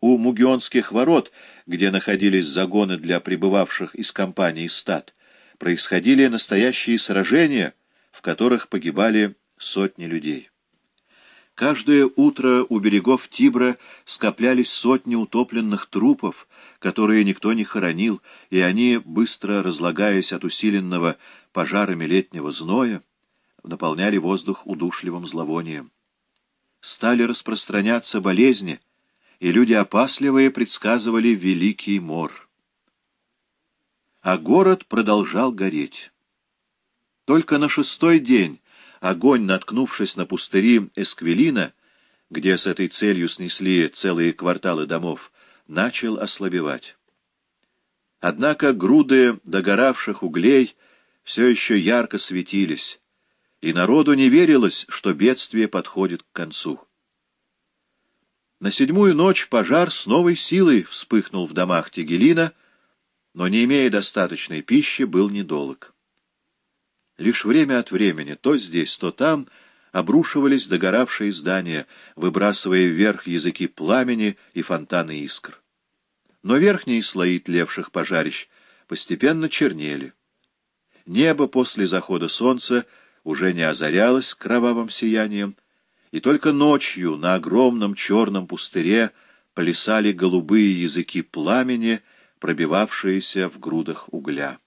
у Мугионских ворот, где находились загоны для прибывавших из компании стад, происходили настоящие сражения, в которых погибали сотни людей. Каждое утро у берегов Тибра скоплялись сотни утопленных трупов, которые никто не хоронил, и они, быстро разлагаясь от усиленного пожарами летнего зноя, наполняли воздух удушливым зловонием. Стали распространяться болезни, и люди опасливые предсказывали великий мор. А город продолжал гореть. Только на шестой день огонь, наткнувшись на пустыри Эсквилина, где с этой целью снесли целые кварталы домов, начал ослабевать. Однако груды догоравших углей все еще ярко светились, и народу не верилось, что бедствие подходит к концу. На седьмую ночь пожар с новой силой вспыхнул в домах Тегелина, но, не имея достаточной пищи, был недолг. Лишь время от времени, то здесь, то там, обрушивались догоравшие здания, выбрасывая вверх языки пламени и фонтаны искр. Но верхние слои тлевших пожарищ постепенно чернели. Небо после захода солнца уже не озарялось кровавым сиянием, и только ночью на огромном черном пустыре плясали голубые языки пламени, пробивавшиеся в грудах угля.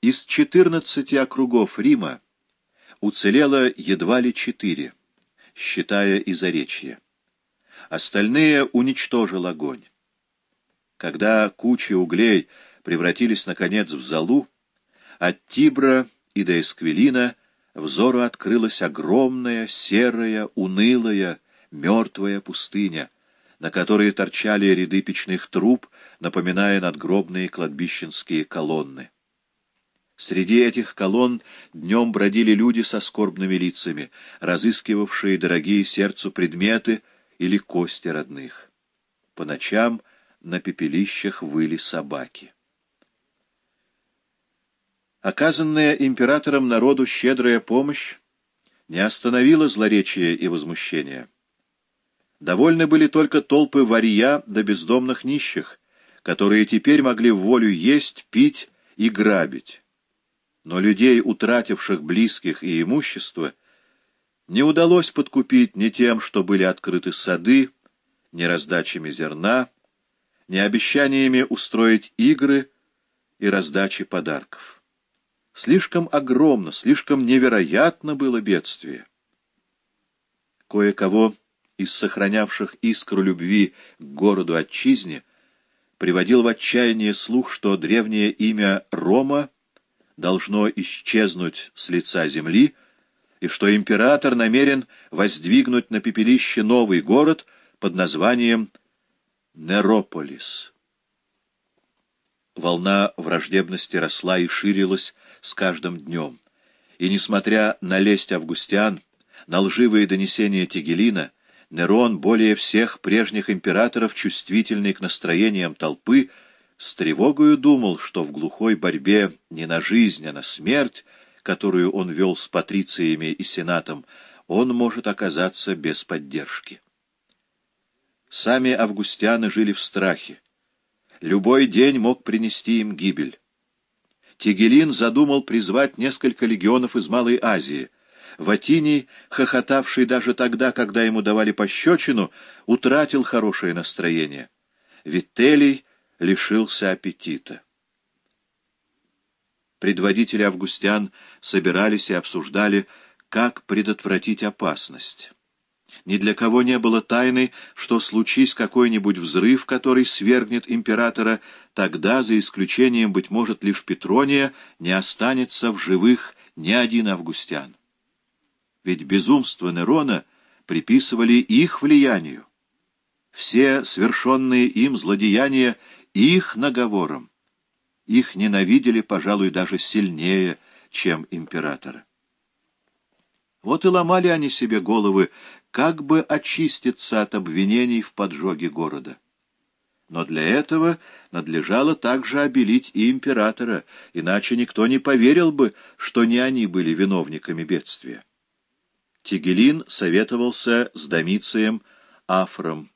Из 14 округов Рима уцелело едва ли четыре, считая и Заречье. Остальные уничтожил огонь. Когда кучи углей превратились, наконец, в золу, от Тибра и до Эсквилина взору открылась огромная, серая, унылая, мертвая пустыня, на которой торчали ряды печных труб, напоминая надгробные кладбищенские колонны. Среди этих колонн днем бродили люди со скорбными лицами, разыскивавшие дорогие сердцу предметы или кости родных. По ночам на пепелищах выли собаки. Оказанная императором народу щедрая помощь не остановила злоречия и возмущения. Довольны были только толпы варья да бездомных нищих, которые теперь могли в волю есть, пить и грабить но людей, утративших близких и имущество, не удалось подкупить ни тем, что были открыты сады, ни раздачами зерна, ни обещаниями устроить игры и раздачи подарков. Слишком огромно, слишком невероятно было бедствие. Кое-кого из сохранявших искру любви к городу-отчизне приводил в отчаяние слух, что древнее имя Рома — должно исчезнуть с лица земли, и что император намерен воздвигнуть на пепелище новый город под названием Нерополис. Волна враждебности росла и ширилась с каждым днем, и, несмотря на лесть августиан, на лживые донесения Тегелина, Нерон, более всех прежних императоров, чувствительный к настроениям толпы, с тревогою думал, что в глухой борьбе не на жизнь, а на смерть, которую он вел с патрициями и сенатом, он может оказаться без поддержки. Сами августяны жили в страхе. Любой день мог принести им гибель. Тигелин задумал призвать несколько легионов из Малой Азии. Ватиний, хохотавший даже тогда, когда ему давали пощечину, утратил хорошее настроение. Вителий лишился аппетита. Предводители августян собирались и обсуждали, как предотвратить опасность. Ни для кого не было тайны, что случись какой-нибудь взрыв, который свергнет императора, тогда, за исключением, быть может, лишь Петрония, не останется в живых ни один августян. Ведь безумство Нерона приписывали их влиянию. Все свершенные им злодеяния их наговором. Их ненавидели, пожалуй, даже сильнее, чем императора. Вот и ломали они себе головы, как бы очиститься от обвинений в поджоге города. Но для этого надлежало также обелить и императора, иначе никто не поверил бы, что не они были виновниками бедствия. Тигелин советовался с Домицием афром,